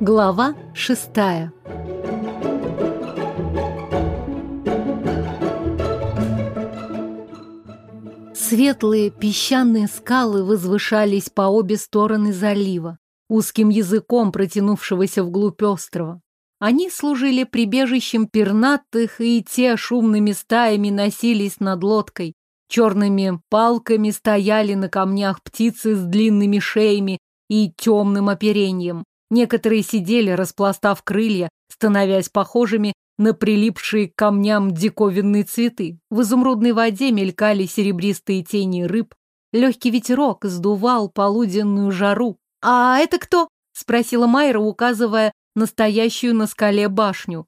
Глава шестая Светлые песчаные скалы возвышались по обе стороны залива, узким языком протянувшегося вглубь острова. Они служили прибежищем пернатых, и те шумными стаями носились над лодкой. Черными палками стояли на камнях птицы с длинными шеями и темным оперением. Некоторые сидели, распластав крылья, становясь похожими на прилипшие к камням диковинные цветы. В изумрудной воде мелькали серебристые тени рыб. Легкий ветерок сдувал полуденную жару. «А это кто?» — спросила Майра, указывая настоящую на скале башню.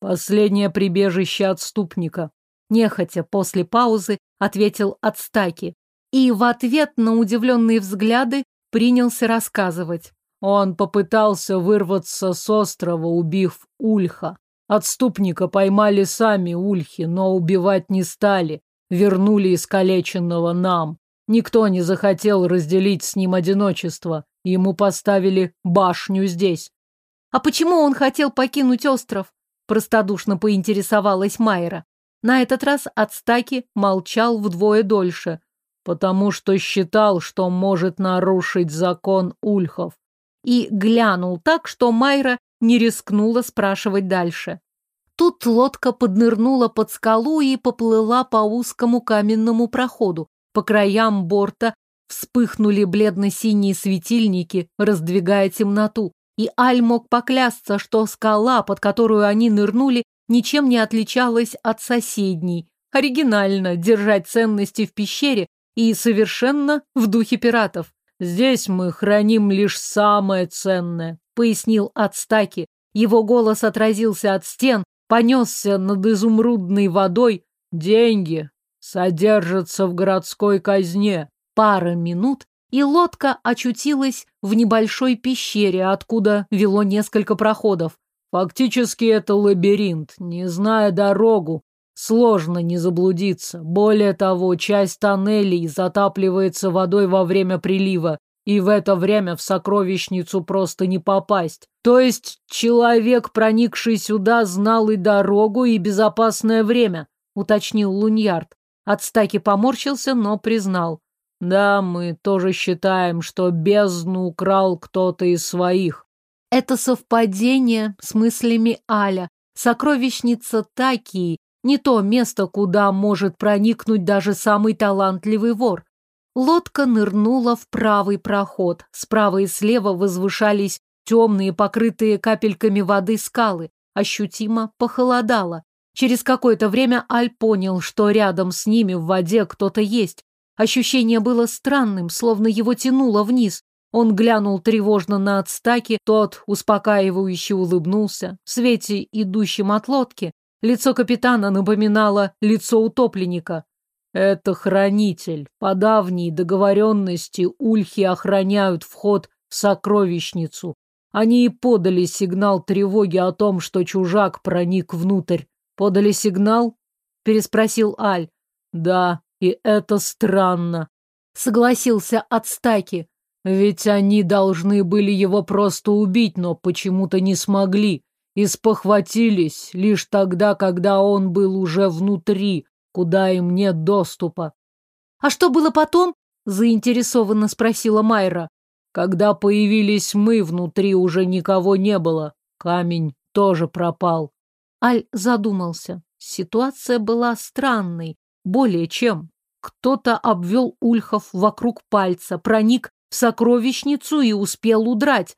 «Последнее прибежище отступника», — нехотя после паузы ответил Ацтаки. И в ответ на удивленные взгляды принялся рассказывать. Он попытался вырваться с острова, убив Ульха. Отступника поймали сами ульхи, но убивать не стали. Вернули искалеченного нам. Никто не захотел разделить с ним одиночество. Ему поставили башню здесь. А почему он хотел покинуть остров? Простодушно поинтересовалась Майра. На этот раз Ацтаки молчал вдвое дольше, потому что считал, что может нарушить закон ульхов. И глянул так, что Майра не рискнула спрашивать дальше. Тут лодка поднырнула под скалу и поплыла по узкому каменному проходу. По краям борта вспыхнули бледно-синие светильники, раздвигая темноту. И Аль мог поклясться, что скала, под которую они нырнули, ничем не отличалась от соседней. Оригинально держать ценности в пещере и совершенно в духе пиратов. «Здесь мы храним лишь самое ценное», — пояснил Ацтаки. Его голос отразился от стен, понесся над изумрудной водой. «Деньги содержатся в городской казне». Пара минут, и лодка очутилась в небольшой пещере, откуда вело несколько проходов. Фактически это лабиринт. Не зная дорогу, сложно не заблудиться. Более того, часть тоннелей затапливается водой во время прилива, и в это время в сокровищницу просто не попасть. То есть человек, проникший сюда, знал и дорогу, и безопасное время, уточнил Луньярд. Отстаки поморщился, но признал. Да, мы тоже считаем, что бездну украл кто-то из своих. Это совпадение с мыслями Аля. Сокровищница Такии — не то место, куда может проникнуть даже самый талантливый вор. Лодка нырнула в правый проход. Справа и слева возвышались темные, покрытые капельками воды скалы. Ощутимо похолодало. Через какое-то время Аль понял, что рядом с ними в воде кто-то есть. Ощущение было странным, словно его тянуло вниз. Он глянул тревожно на отстаки, тот успокаивающе улыбнулся. В свете, идущем от лодки, лицо капитана напоминало лицо утопленника. «Это хранитель. По давней договоренности ульхи охраняют вход в сокровищницу. Они и подали сигнал тревоги о том, что чужак проник внутрь. Подали сигнал?» — переспросил Аль. «Да, и это странно, согласился Ацтаки. Ведь они должны были его просто убить, но почему-то не смогли. И спохватились лишь тогда, когда он был уже внутри, куда им нет доступа. А что было потом? заинтересованно спросила Майра. Когда появились мы, внутри уже никого не было. Камень тоже пропал. Аль задумался. Ситуация была странной. Более чем. Кто-то обвел Ульхов вокруг пальца, проник сокровищницу и успел удрать.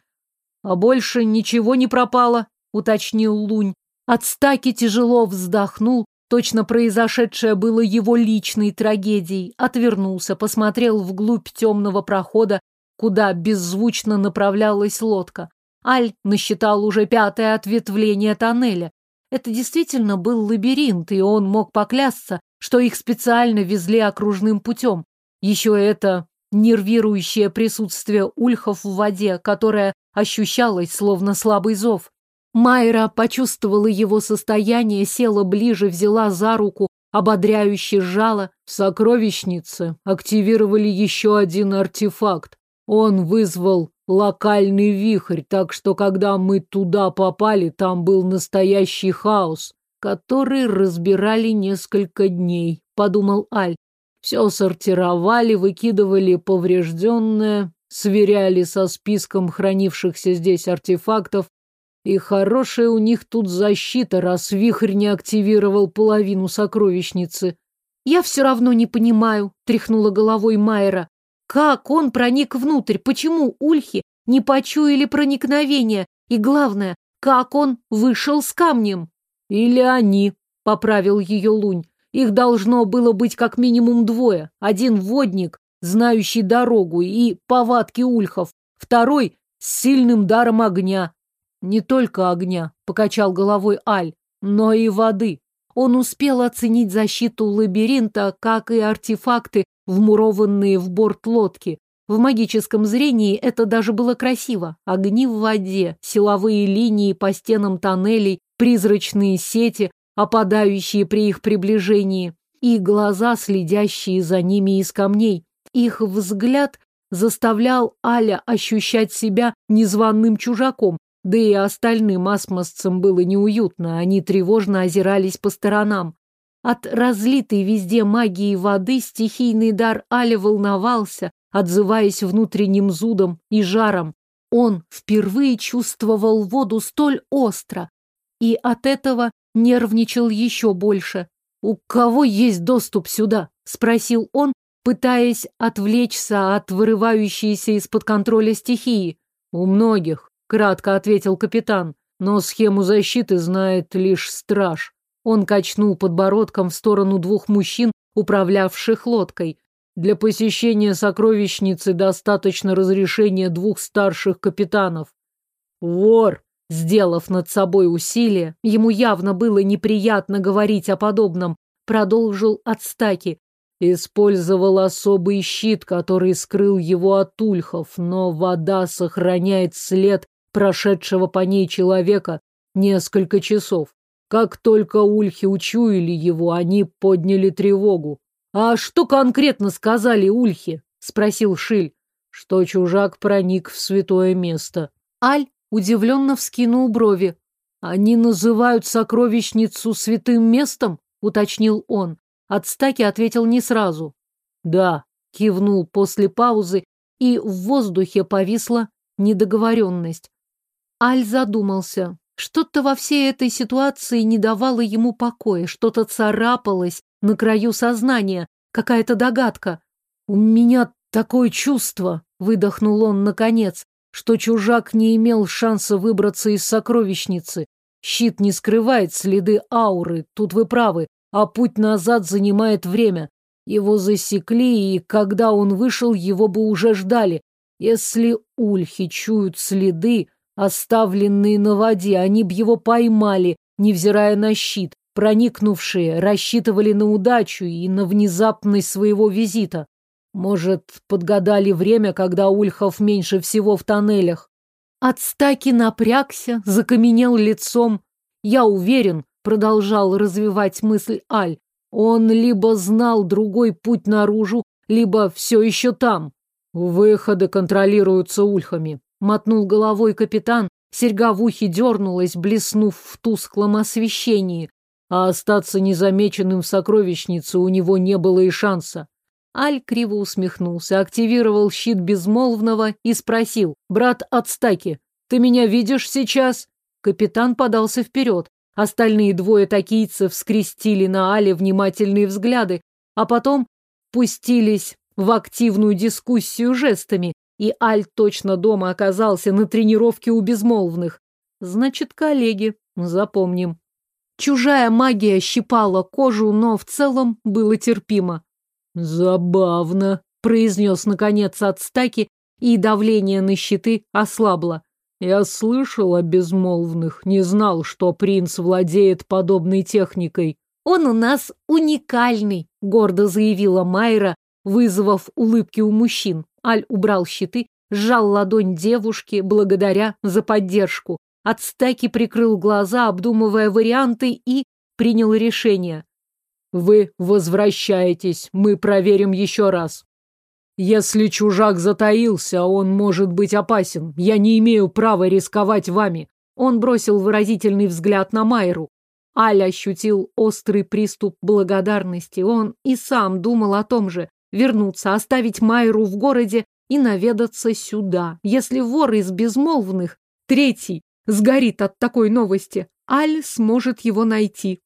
А больше ничего не пропало, уточнил Лунь. От стаки тяжело вздохнул, точно произошедшее было его личной трагедией, отвернулся, посмотрел вглубь темного прохода, куда беззвучно направлялась лодка. Аль насчитал уже пятое ответвление тоннеля. Это действительно был лабиринт, и он мог поклясться, что их специально везли окружным путем. Еще это нервирующее присутствие ульхов в воде, которое ощущалось словно слабый зов. Майра почувствовала его состояние, села ближе, взяла за руку, ободряюще сжала. В сокровищнице активировали еще один артефакт. Он вызвал локальный вихрь, так что когда мы туда попали, там был настоящий хаос, который разбирали несколько дней, подумал Аль. Все сортировали, выкидывали поврежденное, сверяли со списком хранившихся здесь артефактов, и хорошая у них тут защита, раз вихрь не активировал половину сокровищницы. Я все равно не понимаю, тряхнула головой Майера. Как он проник внутрь? Почему ульхи не почуяли проникновения? И главное, как он вышел с камнем? Или они, поправил ее Лунь. Их должно было быть как минимум двое. Один водник, знающий дорогу и повадки ульхов. Второй с сильным даром огня. Не только огня, покачал головой Аль, но и воды. Он успел оценить защиту лабиринта, как и артефакты, вмурованные в борт лодки. В магическом зрении это даже было красиво. Огни в воде, силовые линии по стенам тоннелей, призрачные сети, опадающие при их приближении, и глаза, следящие за ними из камней. Их взгляд заставлял Аля ощущать себя незваным чужаком, да и остальным асмосцам было неуютно, они тревожно озирались по сторонам. От разлитой везде магии воды стихийный дар Аля волновался, отзываясь внутренним зудом и жаром. Он впервые чувствовал воду столь остро и от этого нервничал еще больше. «У кого есть доступ сюда?» — спросил он, пытаясь отвлечься от вырывающейся из-под контроля стихии. «У многих», — кратко ответил капитан, «но схему защиты знает лишь страж». Он качнул подбородком в сторону двух мужчин, управлявших лодкой. Для посещения сокровищницы достаточно разрешения двух старших капитанов. Вор, сделав над собой усилие, ему явно было неприятно говорить о подобном, продолжил Ацтаки. Использовал особый щит, который скрыл его от ульхов, но вода сохраняет след прошедшего по ней человека несколько часов. Как только ульхи учуяли его, они подняли тревогу. «А что конкретно сказали ульхи?» — спросил Шиль. Что чужак проник в святое место. Аль удивленно вскинул брови. «Они называют сокровищницу святым местом?» — уточнил он. Отстаки ответил не сразу. «Да», — кивнул после паузы, и в воздухе повисла недоговоренность. Аль задумался. Что-то во всей этой ситуации не давало ему покоя, что-то царапалось на краю сознания, какая-то догадка. «У меня такое чувство», — выдохнул он наконец, что чужак не имел шанса выбраться из сокровищницы. Щит не скрывает следы ауры, тут вы правы, а путь назад занимает время. Его засекли, и когда он вышел, его бы уже ждали. Если ульхи чуют следы, Оставленные на воде, они б его поймали, невзирая на щит. Проникнувшие рассчитывали на удачу и на внезапность своего визита. Может, подгадали время, когда Ульхов меньше всего в тоннелях. От стаки напрягся, закаменел лицом. Я уверен, продолжал развивать мысль Аль, он либо знал другой путь наружу, либо все еще там. Выходы контролируются ульхами. Мотнул головой капитан, серьга в ухе дернулась, блеснув в тусклом освещении. А остаться незамеченным в сокровищнице у него не было и шанса. Аль криво усмехнулся, активировал щит безмолвного и спросил. «Брат Ацтаки, ты меня видишь сейчас?» Капитан подался вперед. Остальные двое такийцев скрестили на Але внимательные взгляды, а потом пустились в активную дискуссию жестами, и Аль точно дома оказался на тренировке у безмолвных. Значит, коллеги, запомним. Чужая магия щипала кожу, но в целом было терпимо. «Забавно», — произнес наконец Ацтаки, и давление на щиты ослабло. «Я слышал о безмолвных, не знал, что принц владеет подобной техникой». «Он у нас уникальный», — гордо заявила Майра, вызвав улыбки у мужчин. Аль убрал щиты, сжал ладонь девушки, благодаря за поддержку. От стаки прикрыл глаза, обдумывая варианты, и принял решение. Вы возвращаетесь, мы проверим еще раз. Если чужак затаился, он может быть опасен. Я не имею права рисковать вами. Он бросил выразительный взгляд на Майру. Аля ощутил острый приступ благодарности. Он и сам думал о том же. Вернуться, оставить Майру в городе и наведаться сюда. Если вор из безмолвных, третий, сгорит от такой новости, Аль сможет его найти.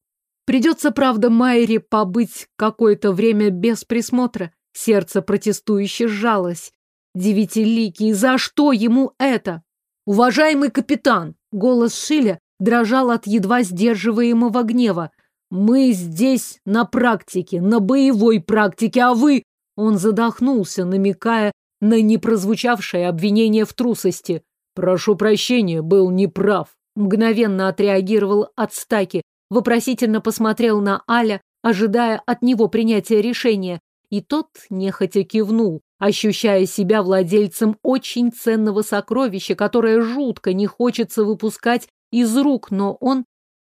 Придется, правда, Майре побыть какое-то время без присмотра. Сердце протестующе сжалось. Девятиликий, за что ему это? Уважаемый капитан, голос Шиля дрожал от едва сдерживаемого гнева. Мы здесь на практике, на боевой практике, а вы... Он задохнулся, намекая на непрозвучавшее обвинение в трусости. Прошу прощения, был неправ. Мгновенно отреагировал Ацтаки, вопросительно посмотрел на Аля, ожидая от него принятия решения, и тот нехотя кивнул, ощущая себя владельцем очень ценного сокровища, которое жутко не хочется выпускать из рук, но он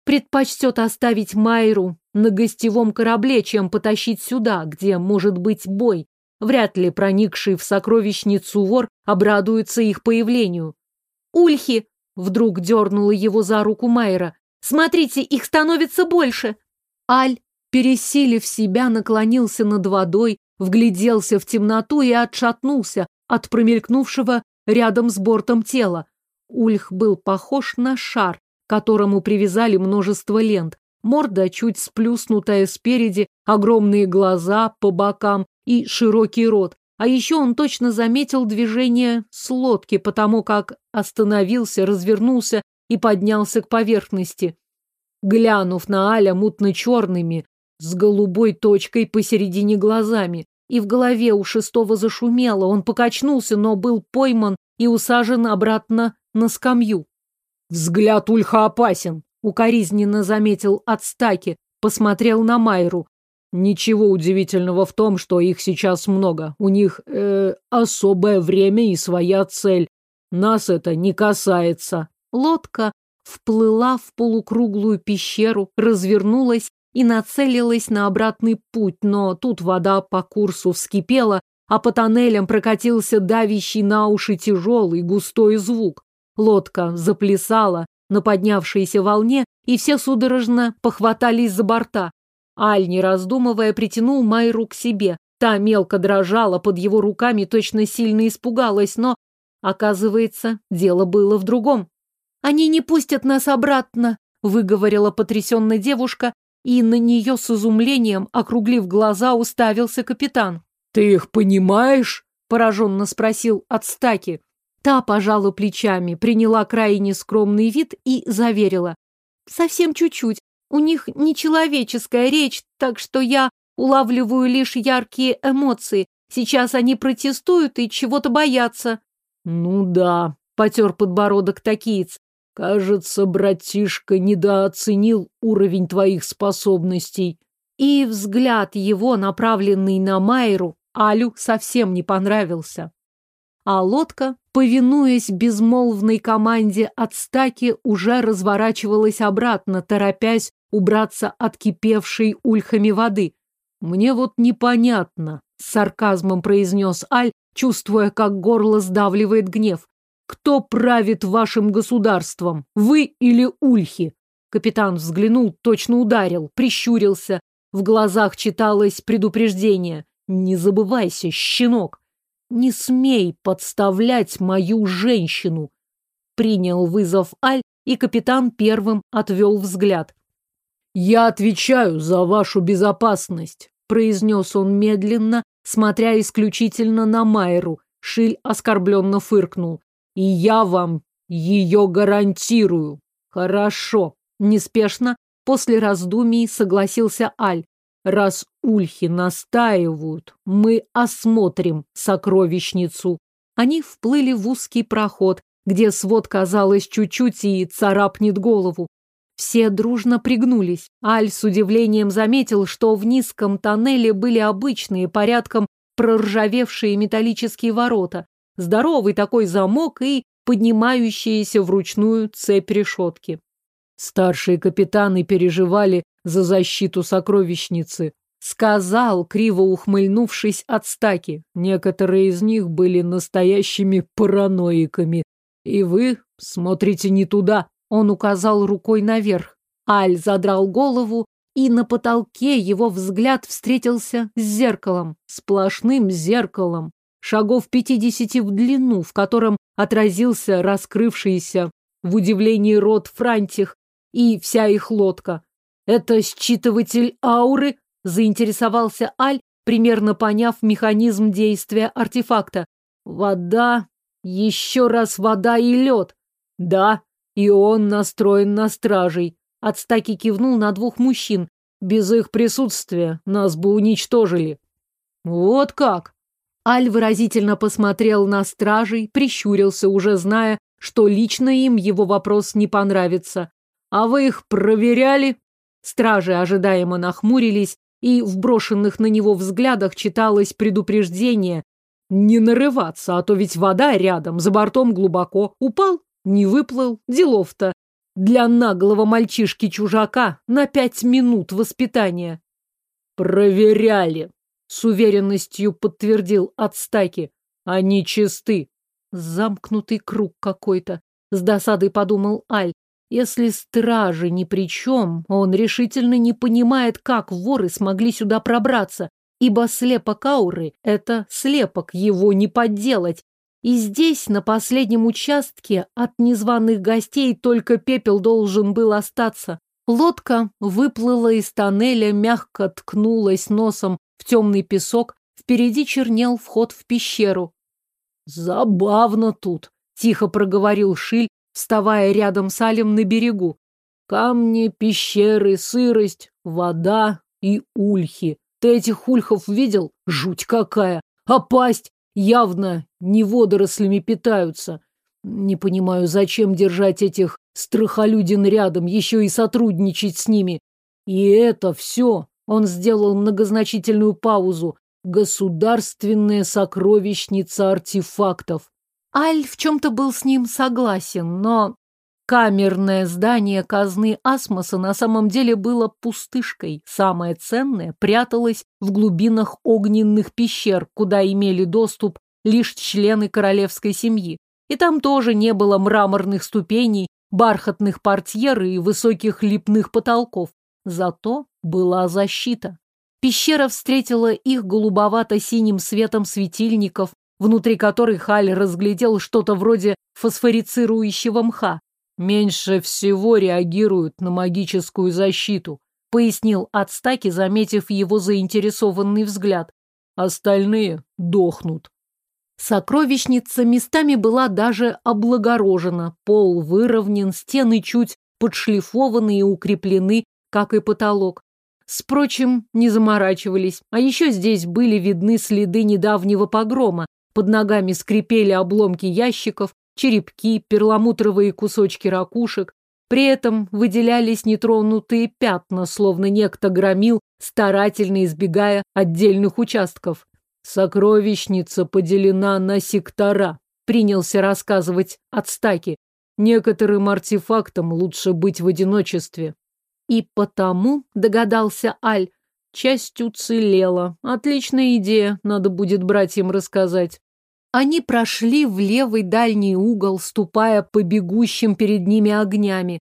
предпочтет оставить Майру на гостевом корабле, чем потащить сюда, где может быть бой. Вряд ли проникший в сокровищницу вор обрадуется их появлению. «Ульхи!» — вдруг дернула его за руку Майра. «Смотрите, их становится больше!» Аль пересилив себя, наклонился над водой, вгляделся в темноту и отшатнулся от промелькнувшего рядом с бортом тела. Ульх был похож на шар, которому привязали множество лент. Морда чуть сплюснутая спереди, огромные глаза по бокам и широкий рот. А еще он точно заметил движение с лодки, потому как остановился, развернулся и поднялся к поверхности. Глянув на Аля мутно-черными, с голубой точкой посередине глазами. И в голове у шестого зашумело. Он покачнулся, но был пойман и усажен обратно на скамью. «Взгляд Ульха опасен», — укоризненно заметил Ацтаки, посмотрел на Майру. «Ничего удивительного в том, что их сейчас много. У них э, особое время и своя цель. Нас это не касается». Лодка вплыла в полукруглую пещеру, развернулась и нацелилась на обратный путь, но тут вода по курсу вскипела, а по тоннелям прокатился давящий на уши тяжелый густой звук. Лодка заплясала на поднявшейся волне, и все судорожно похватались за борта. Аль, не раздумывая, притянул Майру к себе. Та мелко дрожала под его руками, точно сильно испугалась, но, оказывается, дело было в другом. «Они не пустят нас обратно», — выговорила потрясенная девушка и на нее с изумлением, округлив глаза, уставился капитан. «Ты их понимаешь?» – пораженно спросил Ацтаки. Та пожала плечами, приняла крайне скромный вид и заверила. «Совсем чуть-чуть. У них нечеловеческая речь, так что я улавливаю лишь яркие эмоции. Сейчас они протестуют и чего-то боятся». «Ну да», — потер подбородок такиец. Кажется, братишка недооценил уровень твоих способностей. И взгляд его, направленный на Майру, Алю совсем не понравился. А лодка, повинуясь безмолвной команде от стаки, уже разворачивалась обратно, торопясь убраться от кипевшей ульхами воды. «Мне вот непонятно», — с сарказмом произнес Аль, чувствуя, как горло сдавливает гнев. Кто правит вашим государством, вы или ульхи? Капитан взглянул, точно ударил, прищурился. В глазах читалось предупреждение. Не забывайся, щенок. Не смей подставлять мою женщину. Принял вызов Аль, и капитан первым отвел взгляд. «Я отвечаю за вашу безопасность», — произнес он медленно, смотря исключительно на Майру. Шиль оскорбленно фыркнул. И я вам ее гарантирую. Хорошо. Неспешно, после раздумий, согласился Аль. Раз ульхи настаивают, мы осмотрим сокровищницу. Они вплыли в узкий проход, где свод, казалось, чуть-чуть и царапнет голову. Все дружно пригнулись. Аль с удивлением заметил, что в низком тоннеле были обычные, порядком проржавевшие металлические ворота здоровый такой замок и поднимающиеся вручную цепь решетки. Старшие капитаны переживали за защиту сокровищницы. Сказал, криво ухмыльнувшись от стаки. Некоторые из них были настоящими параноиками. И вы смотрите не туда. Он указал рукой наверх. Аль задрал голову, и на потолке его взгляд встретился с зеркалом. Сплошным зеркалом. Шагов пятидесяти в длину, в котором отразился раскрывшийся в удивлении рот Франтих и вся их лодка. «Это считыватель ауры?» – заинтересовался Аль, примерно поняв механизм действия артефакта. «Вода, еще раз вода и лед». «Да, и он настроен на стражей». Отстаки кивнул на двух мужчин. «Без их присутствия нас бы уничтожили». «Вот как!» Аль выразительно посмотрел на стражей, прищурился, уже зная, что лично им его вопрос не понравится. «А вы их проверяли?» Стражи ожидаемо нахмурились, и в брошенных на него взглядах читалось предупреждение не нарываться, а то ведь вода рядом, за бортом глубоко. Упал, не выплыл, делов-то. Для наглого мальчишки-чужака на пять минут воспитания. Проверяли, с уверенностью подтвердил Отстаки. Они чисты. Замкнутый круг какой-то. С досадой подумал Аль. Если стражи ни при чем, он решительно не понимает, как воры смогли сюда пробраться, ибо слепок ауры — это слепок, его не подделать. И здесь, на последнем участке, от незваных гостей только пепел должен был остаться. Лодка выплыла из тоннеля, мягко ткнулась носом в темный песок, впереди чернел вход в пещеру. «Забавно тут», — тихо проговорил Шиль, вставая рядом с Алем на берегу. «Камни, пещеры, сырость, вода и ульхи. Ты этих ульхов видел? Жуть какая! А пасть явно не водорослями питаются. Не понимаю, зачем держать этих страхолюдин рядом, еще и сотрудничать с ними. И это все. Он сделал многозначительную паузу. Государственная сокровищница артефактов. Аль в чем-то был с ним согласен, но камерное здание казны Асмоса на самом деле было пустышкой. Самое ценное пряталось в глубинах огненных пещер, куда имели доступ лишь члены королевской семьи. И там тоже не было мраморных ступеней, бархатных портьер и высоких липных потолков. Зато была защита. Пещера встретила их голубовато-синим светом светильников, внутри которых Халь разглядел что-то вроде фосфорицирующего мха. «Меньше всего реагируют на магическую защиту», — пояснил Ацтаки, заметив его заинтересованный взгляд. «Остальные дохнут». Сокровищница местами была даже облагорожена, пол выровнен, стены чуть подшлифованы и укреплены, как и потолок. Впрочем, не заморачивались. А еще здесь были видны следы недавнего погрома. Под ногами скрипели обломки ящиков, черепки, перламутровые кусочки ракушек. При этом выделялись нетронутые пятна, словно некто громил, старательно избегая отдельных участков. Сокровищница поделена на сектора, принялся рассказывать Ацтаки. Некоторым артефактам лучше быть в одиночестве. И потому, догадался Аль, часть уцелела. Отличная идея, надо будет братьям рассказать. Они прошли в левый дальний угол, ступая по бегущим перед ними огнями.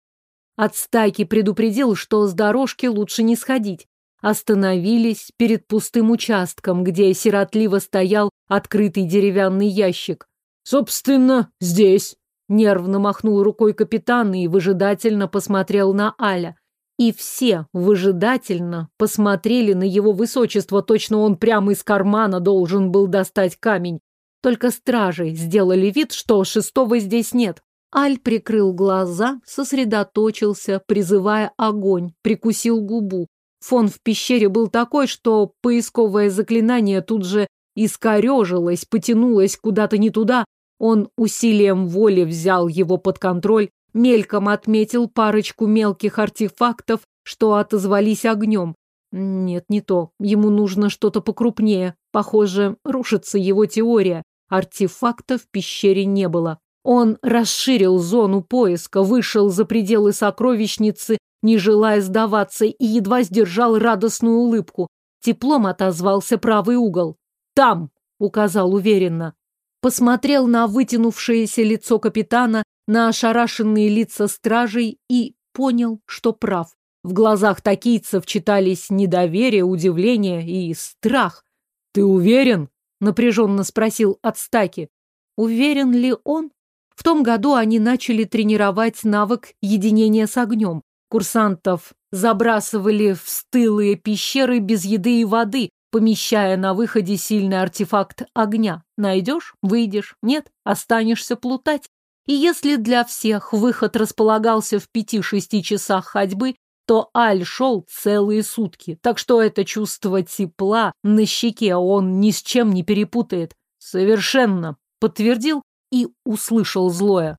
Отстайки предупредил, что с дорожки лучше не сходить. Остановились перед пустым участком, где сиротливо стоял открытый деревянный ящик. «Собственно, здесь», — нервно махнул рукой капитан и выжидательно посмотрел на Аля. И все выжидательно посмотрели на его высочество, точно он прямо из кармана должен был достать камень. Только стражи сделали вид, что шестого здесь нет. Аль прикрыл глаза, сосредоточился, призывая огонь, прикусил губу. Фон в пещере был такой, что поисковое заклинание тут же искорежилось, потянулось куда-то не туда. Он усилием воли взял его под контроль, Мельком отметил парочку мелких артефактов, что отозвались огнем. Нет, не то. Ему нужно что-то покрупнее. Похоже, рушится его теория. Артефактов в пещере не было. Он расширил зону поиска, вышел за пределы сокровищницы не желая сдаваться, и едва сдержал радостную улыбку. Теплом отозвался правый угол. «Там!» — указал уверенно. Посмотрел на вытянувшееся лицо капитана, на ошарашенные лица стражей и понял, что прав. В глазах такийцев читались недоверие, удивление и страх. «Ты уверен?» — напряженно спросил Ацтаки. Уверен ли он? В том году они начали тренировать навык единения с огнем. Курсантов забрасывали в стылые пещеры без еды и воды, помещая на выходе сильный артефакт огня. Найдешь – выйдешь, нет – останешься плутать. И если для всех выход располагался в пяти-шести часах ходьбы, то Аль шел целые сутки, так что это чувство тепла на щеке он ни с чем не перепутает. Совершенно подтвердил и услышал злое.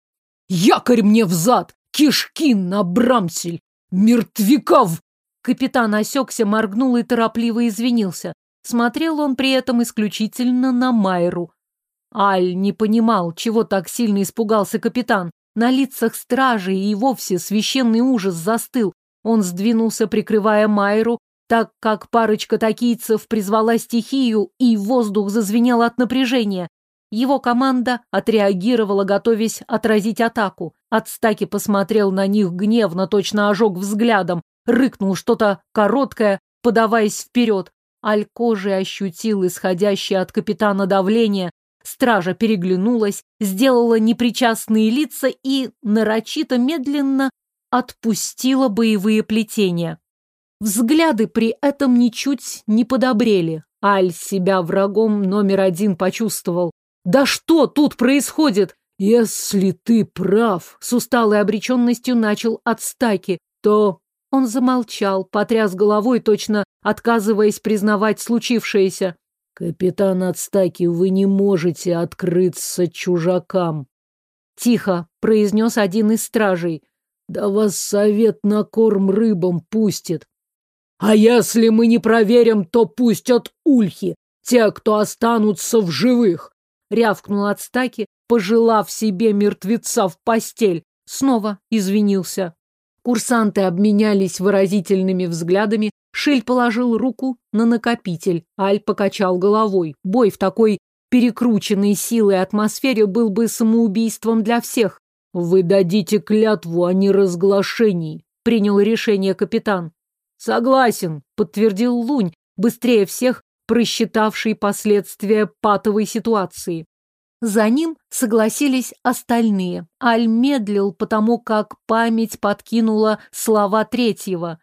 «Якорь мне взад! Кишки на брамсель! Мертвяков!» Капитан осекся, моргнул и торопливо извинился. Смотрел он при этом исключительно на Майру. Аль не понимал, чего так сильно испугался капитан. На лицах стражей и вовсе священный ужас застыл. Он сдвинулся, прикрывая Майру, так как парочка такийцев призвала стихию, и воздух зазвенел от напряжения. Его команда отреагировала, готовясь отразить атаку. Отстаки посмотрел на них гневно, точно ожег взглядом, рыкнул что-то короткое, подаваясь вперед. Аль ощутил исходящее от капитана давление. Стража переглянулась, сделала непричастные лица и нарочито медленно отпустила боевые плетения. Взгляды при этом ничуть не подобрели. Аль себя врагом номер один почувствовал. «Да что тут происходит?» «Если ты прав», — с усталой обреченностью начал отстаки, то он замолчал, потряс головой, точно отказываясь признавать случившееся. «Капитан Ацтаки, вы не можете открыться чужакам!» Тихо произнес один из стражей. «Да вас совет на корм рыбам пустит!» «А если мы не проверим, то пустят ульхи, те, кто останутся в живых!» Рявкнул Ацтаки, пожелав себе мертвеца в постель. Снова извинился. Курсанты обменялись выразительными взглядами. Шиль положил руку на накопитель. Аль покачал головой. Бой в такой перекрученной силой атмосфере был бы самоубийством для всех. «Вы дадите клятву о неразглашении», — принял решение капитан. «Согласен», — подтвердил Лунь, быстрее всех просчитавший последствия патовой ситуации. За ним согласились остальные. Аль медлил, потому как память подкинула слова третьего.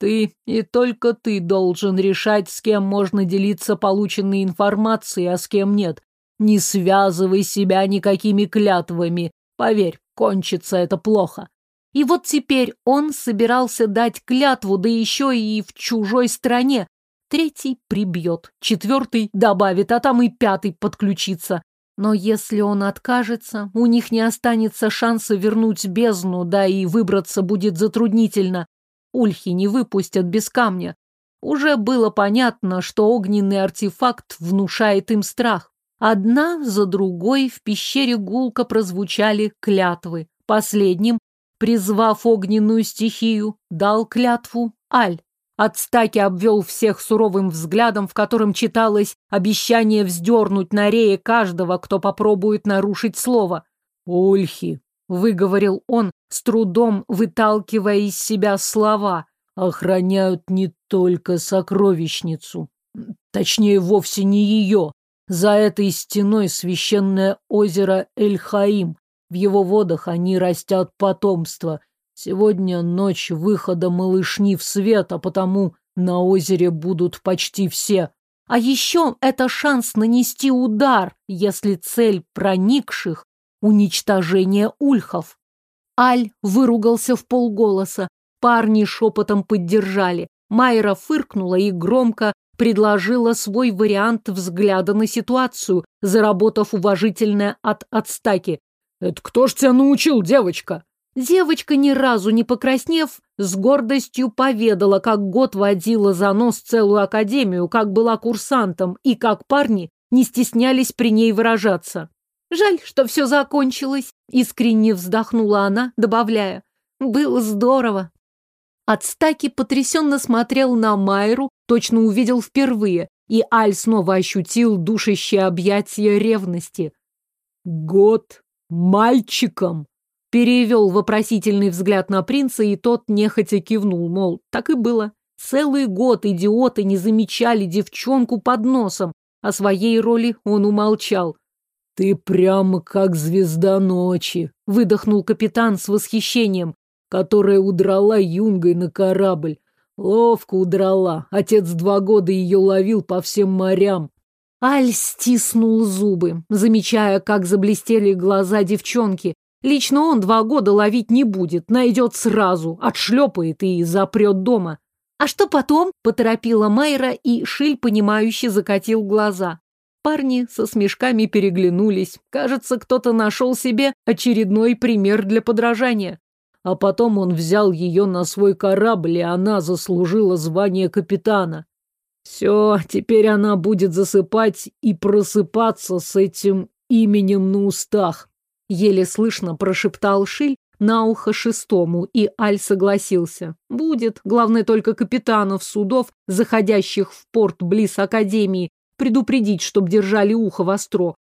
«Ты и только ты должен решать, с кем можно делиться полученной информацией, а с кем нет. Не связывай себя никакими клятвами. Поверь, кончится это плохо». И вот теперь он собирался дать клятву, да еще и в чужой стране. Третий прибьет, четвертый добавит, а там и пятый подключится. Но если он откажется, у них не останется шанса вернуть бездну, да и выбраться будет затруднительно. Ульхи не выпустят без камня. Уже было понятно, что огненный артефакт внушает им страх. Одна за другой в пещере гулко прозвучали клятвы. Последним, призвав огненную стихию, дал клятву Аль. Ацтаки обвел всех суровым взглядом, в котором читалось обещание вздернуть на рее каждого, кто попробует нарушить слово. «Ольхи», — выговорил он, с трудом выталкивая из себя слова, «охраняют не только сокровищницу, точнее, вовсе не ее. За этой стеной священное озеро Эль-Хаим. В его водах они растят потомство — Сегодня ночь выхода малышни в свет, а потому на озере будут почти все. А еще это шанс нанести удар, если цель проникших — уничтожение ульхов. Аль выругался в полголоса. Парни шепотом поддержали. Майра фыркнула и громко предложила свой вариант взгляда на ситуацию, заработав уважительное от отстаки. «Это кто ж тебя научил, девочка?» Девочка, ни разу не покраснев, с гордостью поведала, как год водила за нос целую академию, как была курсантом и как парни не стеснялись при ней выражаться. «Жаль, что все закончилось», — искренне вздохнула она, добавляя. «Было здорово». Ацтаки потрясенно смотрел на Майру, точно увидел впервые, и Аль снова ощутил душащее объятие ревности. «Год мальчиком!» Перевел вопросительный взгляд на принца, и тот нехотя кивнул, мол, так и было. Целый год идиоты не замечали девчонку под носом. О своей роли он умолчал. «Ты прямо как звезда ночи», — выдохнул капитан с восхищением, которая удрала юнгой на корабль. Ловко удрала. Отец два года ее ловил по всем морям. Аль стиснул зубы, замечая, как заблестели глаза девчонки. Лично он два года ловить не будет, найдет сразу, отшлепает и запрет дома. «А что потом?» – поторопила Майра, и Шиль, понимающе закатил глаза. Парни со смешками переглянулись. Кажется, кто-то нашел себе очередной пример для подражания. А потом он взял ее на свой корабль, и она заслужила звание капитана. Все, теперь она будет засыпать и просыпаться с этим именем на устах. Еле слышно прошептал Шиль, на ухо шестому, и Аль согласился. Будет, главное только капитанов судов, заходящих в порт близ Академии, предупредить, чтоб держали ухо востро.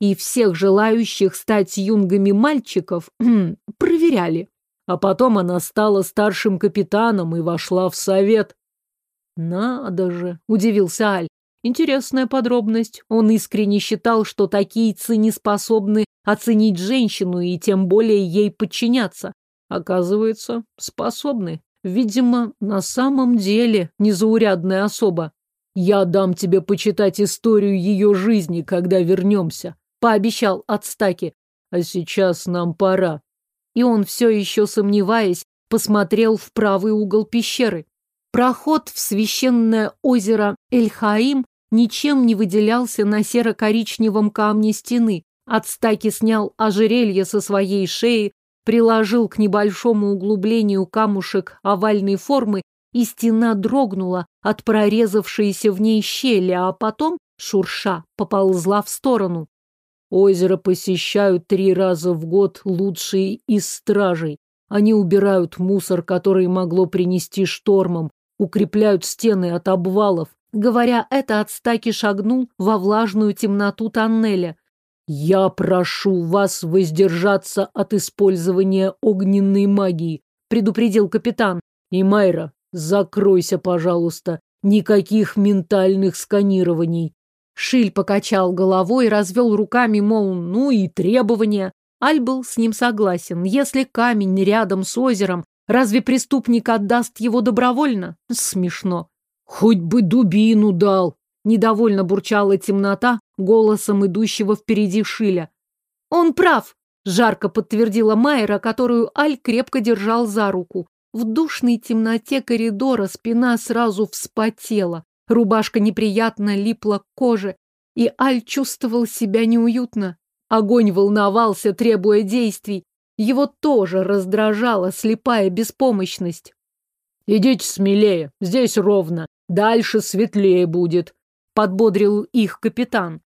И всех желающих стать юнгами мальчиков хм, проверяли. А потом она стала старшим капитаном и вошла в совет. Надо же, удивился Аль. Интересная подробность. Он искренне считал, что такийцы не способны оценить женщину и тем более ей подчиняться. Оказывается, способны. Видимо, на самом деле незаурядная особа. Я дам тебе почитать историю ее жизни, когда вернемся, пообещал Ацтаки. А сейчас нам пора. И он все еще сомневаясь, посмотрел в правый угол пещеры. Проход в священное озеро Эль-Хаим ничем не выделялся на серо-коричневом камне стены. Ацтаки снял ожерелье со своей шеи, приложил к небольшому углублению камушек овальной формы, и стена дрогнула от прорезавшейся в ней щели, а потом, шурша, поползла в сторону. Озеро посещают три раза в год лучшие из стражей. Они убирают мусор, который могло принести штормом, укрепляют стены от обвалов, Говоря это, Ацтаки шагнул во влажную темноту тоннеля. «Я прошу вас воздержаться от использования огненной магии», предупредил капитан. «И Майра, закройся, пожалуйста. Никаких ментальных сканирований». Шиль покачал головой и развел руками, мол, ну и требования. Аль был с ним согласен. Если камень рядом с озером, разве преступник отдаст его добровольно? Смешно. Хоть бы дубину дал, недовольно бурчала темнота голосом идущего впереди Шиля. Он прав, жарко подтвердила Майера, которую Аль крепко держал за руку. В душной темноте коридора спина сразу вспотела, рубашка неприятно липла к коже, и Аль чувствовал себя неуютно. Огонь волновался, требуя действий. Его тоже раздражала слепая беспомощность. «Идите смелее, здесь ровно», Дальше светлее будет, подбодрил их капитан.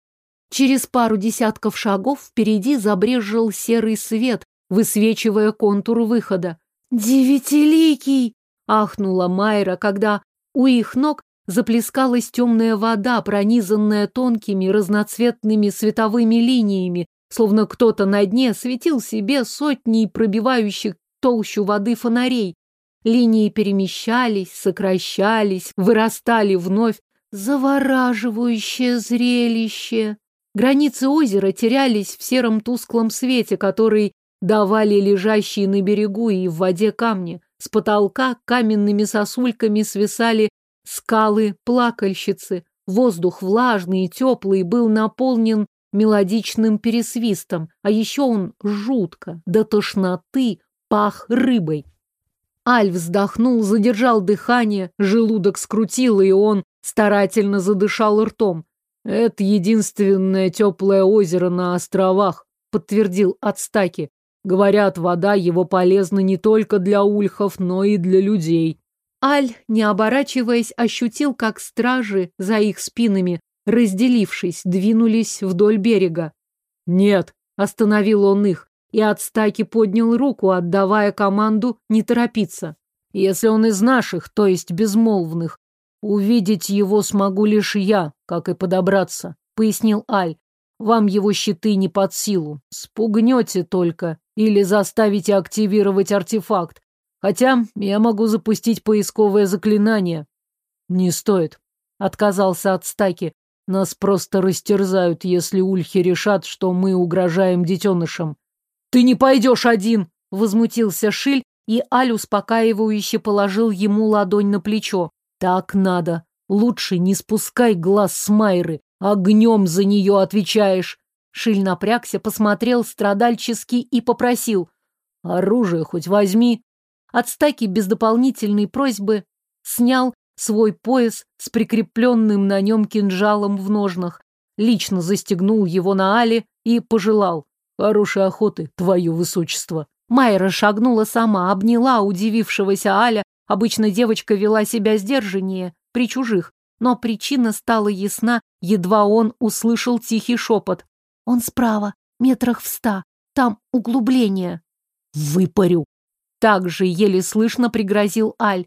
Через пару десятков шагов впереди забрежил серый свет, высвечивая контур выхода. «Девятиликий!» — ахнула Майра, когда у их ног заплескалась темная вода, пронизанная тонкими разноцветными световыми линиями, словно кто-то на дне светил себе сотней пробивающих толщу воды фонарей. Линии перемещались, сокращались, вырастали вновь. Завораживающее зрелище! Границы озера терялись в сером тусклом свете, который давали лежащие на берегу и в воде камни. С потолка каменными сосульками свисали скалы-плакальщицы. Воздух влажный и теплый был наполнен мелодичным пересвистом, а еще он жутко, до тошноты, пах рыбой. Аль вздохнул, задержал дыхание, желудок скрутило, и он старательно задышал ртом. «Это единственное теплое озеро на островах», — подтвердил Ацтаки. «Говорят, вода его полезна не только для ульхов, но и для людей». Аль, не оборачиваясь, ощутил, как стражи за их спинами, разделившись, двинулись вдоль берега. «Нет», — остановил он их, и Ацтаки поднял руку, отдавая команду не торопиться. Если он из наших, то есть безмолвных, увидеть его смогу лишь я, как и подобраться, пояснил Аль. Вам его щиты не под силу. Спугнете только или заставите активировать артефакт. Хотя я могу запустить поисковое заклинание. Не стоит. Отказался от стаки. Нас просто растерзают, если ульхи решат, что мы угрожаем детенышам. Ты не пойдешь один! Возмутился Шиль, и Аль успокаивающе положил ему ладонь на плечо. Так надо. Лучше не спускай глаз с Майры. Огнем за нее отвечаешь. Шиль напрягся, посмотрел страдальчески и попросил. Оружие хоть возьми. От стаки без дополнительной просьбы снял свой пояс с прикрепленным на нем кинжалом в ножнах, лично застегнул его на Але и пожелал. Хорошей охоты, твое высочество. Майра шагнула сама, обняла удивившегося Аля. Обычно девочка вела себя сдержаннее при чужих, но причина стала ясна, едва он услышал тихий шепот. «Он справа, метрах в ста. Там углубление». «Выпарю!» Так же еле слышно пригрозил Аль.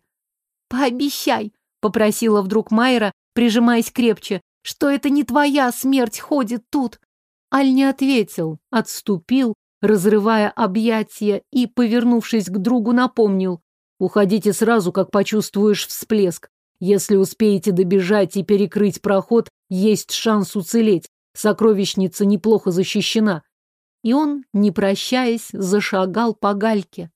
«Пообещай!» — попросила вдруг Майра, прижимаясь крепче, «что это не твоя смерть ходит тут!» Аль не ответил, отступил, разрывая объятия, и, повернувшись к другу, напомнил. «Уходите сразу, как почувствуешь всплеск. Если успеете добежать и перекрыть проход, есть шанс уцелеть. Сокровищница неплохо защищена». И он, не прощаясь, зашагал по гальке.